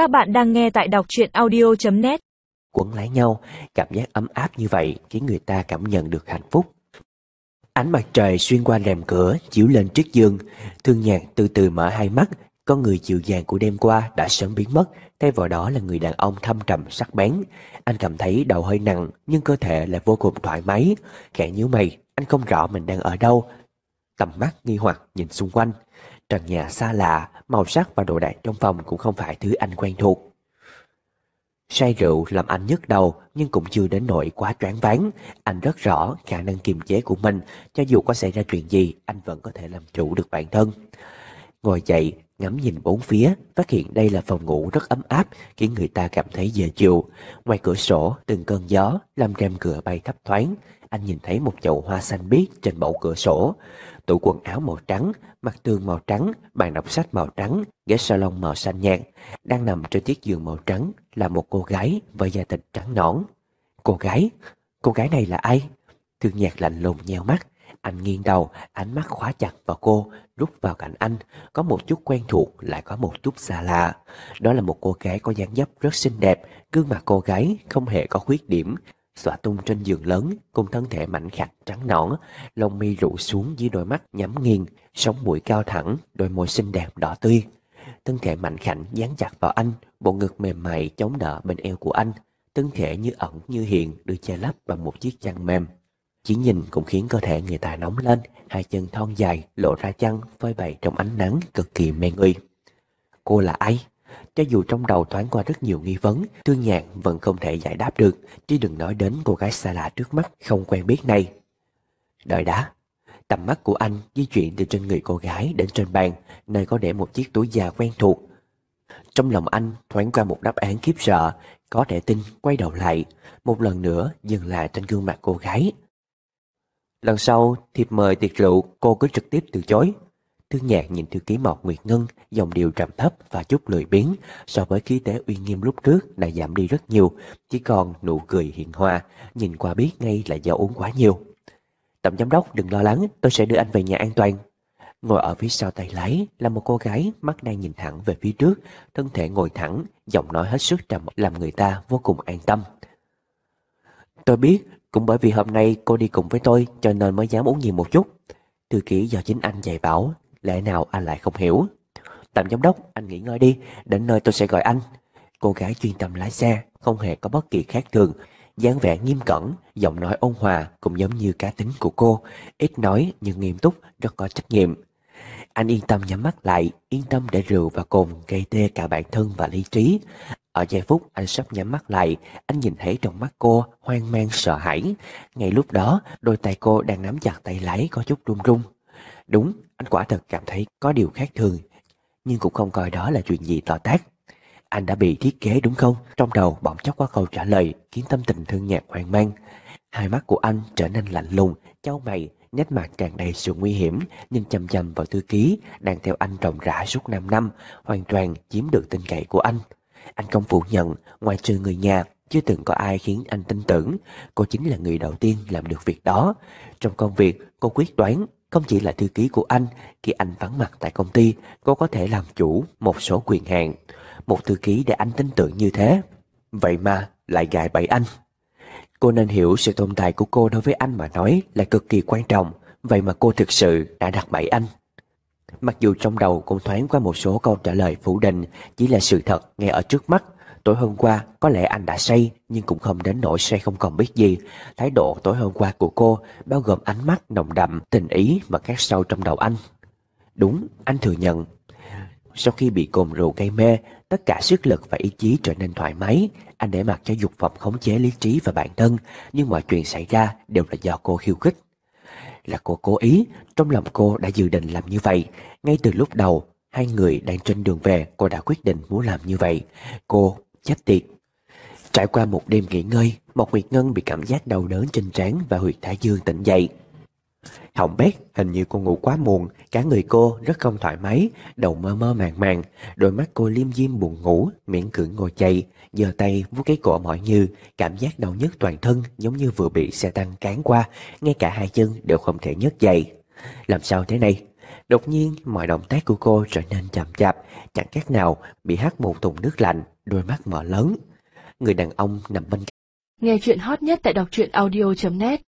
Các bạn đang nghe tại đọc truyện audio.net Quấn lấy nhau, cảm giác ấm áp như vậy khiến người ta cảm nhận được hạnh phúc. Ánh mặt trời xuyên qua rèm cửa chiếu lên chiếc giường, thương nhạc từ từ mở hai mắt, con người dịu dàng của đêm qua đã sớm biến mất, thay vào đó là người đàn ông thâm trầm sắc bén. Anh cảm thấy đầu hơi nặng nhưng cơ thể lại vô cùng thoải mái, khẽ nhíu mày, anh không rõ mình đang ở đâu. Tầm mắt nghi hoặc nhìn xung quanh, trần nhà xa lạ, màu sắc và đồ đạc trong phòng cũng không phải thứ anh quen thuộc. Say rượu làm anh nhức đầu nhưng cũng chưa đến nỗi quá choáng váng. Anh rất rõ khả năng kiềm chế của mình, cho dù có xảy ra chuyện gì, anh vẫn có thể làm chủ được bản thân. Ngồi dậy, ngắm nhìn bốn phía, phát hiện đây là phòng ngủ rất ấm áp, khiến người ta cảm thấy dễ chịu. Ngoài cửa sổ, từng cơn gió làm rèm cửa bay thấp thoáng. Anh nhìn thấy một chậu hoa xanh biếc trên bậu cửa sổ, tủ quần áo màu trắng, mặt tường màu trắng, bàn đọc sách màu trắng, ghế salon màu xanh nhạt. Đang nằm trên chiếc giường màu trắng là một cô gái với da thịt trắng nõn. Cô gái? Cô gái này là ai? Thương nhạc lạnh lùng nheo mắt. Anh nghiêng đầu, ánh mắt khóa chặt vào cô, rút vào cạnh anh. Có một chút quen thuộc, lại có một chút xa lạ. Đó là một cô gái có dáng dấp rất xinh đẹp. Gương mặt cô gái không hề có khuyết điểm, xõa tung trên giường lớn cùng thân thể mảnh khảnh trắng nõn, lông mi rụ xuống dưới đôi mắt nhắm nghiền, sống mũi cao thẳng, đôi môi xinh đẹp đỏ tươi. Thân thể mạnh khảnh dán chặt vào anh, bộ ngực mềm mại chống đỡ bên eo của anh, thân thể như ẩn như hiện được che lấp bằng một chiếc chăn mềm. Chỉ nhìn cũng khiến cơ thể người ta nóng lên, hai chân thon dài lộ ra chân phơi bày trong ánh nắng cực kỳ mê người. Cô là ai? Cho dù trong đầu thoáng qua rất nhiều nghi vấn, Thương Nhạn vẫn không thể giải đáp được, chứ đừng nói đến cô gái xa lạ trước mắt không quen biết này. Đợi đã, tầm mắt của anh di chuyển từ trên người cô gái đến trên bàn, nơi có để một chiếc túi da quen thuộc. Trong lòng anh thoáng qua một đáp án khiếp sợ, có thể tin quay đầu lại, một lần nữa dừng lại trên gương mặt cô gái. Lần sau, thiệp mời tiệc rượu, cô cứ trực tiếp từ chối. Thương nhạc nhìn thư ký Mộc Nguyệt Ngân, dòng điều trầm thấp và chút lười biếng, so với khí tế uy nghiêm lúc trước đã giảm đi rất nhiều, chỉ còn nụ cười hiện hoa, nhìn qua biết ngay là do uống quá nhiều. Tổng giám đốc đừng lo lắng, tôi sẽ đưa anh về nhà an toàn. Ngồi ở phía sau tay lái là một cô gái mắt đang nhìn thẳng về phía trước, thân thể ngồi thẳng, giọng nói hết sức trầm làm người ta vô cùng an tâm. Tôi biết, cũng bởi vì hôm nay cô đi cùng với tôi cho nên mới dám uống nhiều một chút. Thư ký do chính anh dạy bảo, lẽ nào anh lại không hiểu. Tạm giám đốc, anh nghỉ ngơi đi, đến nơi tôi sẽ gọi anh. Cô gái chuyên tâm lái xe, không hề có bất kỳ khác thường, dáng vẻ nghiêm cẩn, giọng nói ôn hòa cũng giống như cá tính của cô, ít nói nhưng nghiêm túc, rất có trách nhiệm. Anh yên tâm nhắm mắt lại, yên tâm để rượu và cồn gây tê cả bản thân và lý trí. Ở giây phút anh sắp nhắm mắt lại, anh nhìn thấy trong mắt cô hoang mang sợ hãi. Ngay lúc đó, đôi tay cô đang nắm chặt tay lái có chút run run. Đúng, anh quả thật cảm thấy có điều khác thường, nhưng cũng không coi đó là chuyện gì to tát. Anh đã bị thiết kế đúng không? Trong đầu bỗng chốc có câu trả lời khiến tâm tình thương nhạc hoang mang. Hai mắt của anh trở nên lạnh lùng, châu mày, nét mặt tràn đầy sự nguy hiểm, nhưng chầm chầm vào thư ký đang theo anh rộng rã suốt 5 năm, hoàn toàn chiếm được tin cậy của anh. Anh không phủ nhận, ngoài trừ người nhà, chưa từng có ai khiến anh tin tưởng. Cô chính là người đầu tiên làm được việc đó. Trong công việc, cô quyết đoán không chỉ là thư ký của anh, khi anh vắng mặt tại công ty, cô có thể làm chủ một số quyền hạn. Một thư ký để anh tin tưởng như thế. Vậy mà lại gài bẫy anh. Cô nên hiểu sự tồn tại của cô đối với anh mà nói là cực kỳ quan trọng. Vậy mà cô thực sự đã đặt bẫy anh. Mặc dù trong đầu cũng thoáng qua một số câu trả lời phủ định, chỉ là sự thật ngay ở trước mắt. Tối hôm qua, có lẽ anh đã say, nhưng cũng không đến nỗi say không còn biết gì. Thái độ tối hôm qua của cô bao gồm ánh mắt nồng đậm, tình ý mà khắc sâu trong đầu anh. Đúng, anh thừa nhận. Sau khi bị cồn rượu gây mê, tất cả sức lực và ý chí trở nên thoải mái. Anh để mặc cho dục vọng khống chế lý trí và bản thân, nhưng mọi chuyện xảy ra đều là do cô khiêu khích. Là cô cố ý, trong lòng cô đã dự định làm như vậy. Ngay từ lúc đầu, hai người đang trên đường về, cô đã quyết định muốn làm như vậy. Cô chết tiệt. Trải qua một đêm nghỉ ngơi, một Nguyệt Ngân bị cảm giác đau đớn trên trán và huyệt thái dương tỉnh dậy. Hồng bét, hình như cô ngủ quá muộn, cả người cô rất không thoải mái, đầu mơ mơ màng màng, đôi mắt cô liêm diêm buồn ngủ, miễn cưỡng ngồi chay, giơ tay vuốt cái cổ mỏi như, cảm giác đau nhức toàn thân giống như vừa bị xe tăng cán qua, ngay cả hai chân đều không thể nhấc dậy. Làm sao thế này? Đột nhiên, mọi động tác của cô trở nên chậm chạp, chẳng khác nào bị hắt một thùng nước lạnh, đôi mắt mở lớn. Người đàn ông nằm bên cạnh Nghe chuyện hot nhất tại đọc truyện audio.net